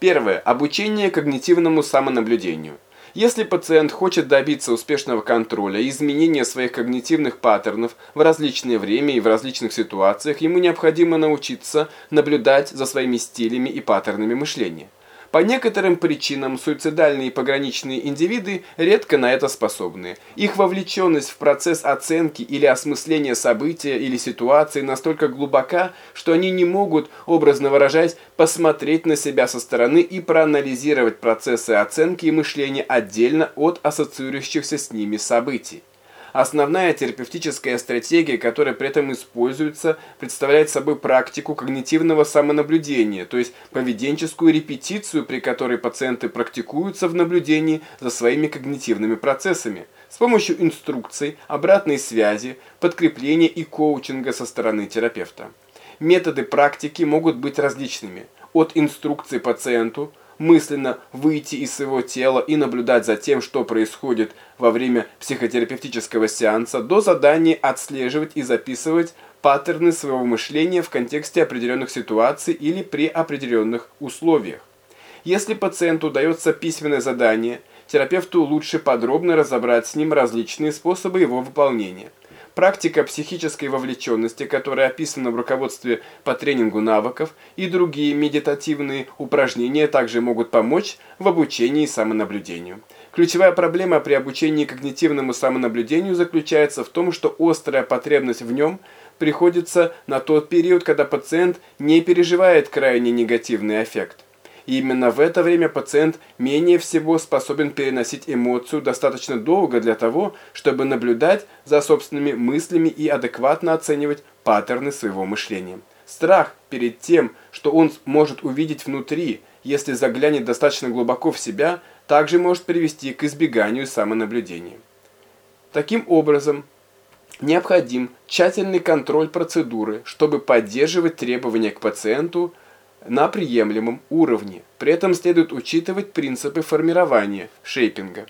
Первое. Обучение когнитивному самонаблюдению. Если пациент хочет добиться успешного контроля и изменения своих когнитивных паттернов в различное время и в различных ситуациях, ему необходимо научиться наблюдать за своими стилями и паттернами мышления. По некоторым причинам суицидальные пограничные индивиды редко на это способны. Их вовлеченность в процесс оценки или осмысления события или ситуации настолько глубока, что они не могут, образно выражаясь, посмотреть на себя со стороны и проанализировать процессы оценки и мышления отдельно от ассоциирующихся с ними событий. Основная терапевтическая стратегия, которая при этом используется, представляет собой практику когнитивного самонаблюдения, то есть поведенческую репетицию, при которой пациенты практикуются в наблюдении за своими когнитивными процессами с помощью инструкций, обратной связи, подкрепления и коучинга со стороны терапевта. Методы практики могут быть различными. От инструкции пациенту мысленно выйти из своего тела и наблюдать за тем, что происходит во время психотерапевтического сеанса, до задания отслеживать и записывать паттерны своего мышления в контексте определенных ситуаций или при определенных условиях. Если пациенту дается письменное задание, терапевту лучше подробно разобрать с ним различные способы его выполнения. Практика психической вовлеченности, которая описана в руководстве по тренингу навыков, и другие медитативные упражнения также могут помочь в обучении самонаблюдению. Ключевая проблема при обучении когнитивному самонаблюдению заключается в том, что острая потребность в нем приходится на тот период, когда пациент не переживает крайне негативный эффект. И именно в это время пациент менее всего способен переносить эмоцию достаточно долго для того, чтобы наблюдать за собственными мыслями и адекватно оценивать паттерны своего мышления. Страх перед тем, что он может увидеть внутри, если заглянет достаточно глубоко в себя, также может привести к избеганию самонаблюдения. Таким образом, необходим тщательный контроль процедуры, чтобы поддерживать требования к пациенту, на приемлемом уровне. При этом следует учитывать принципы формирования шейпинга.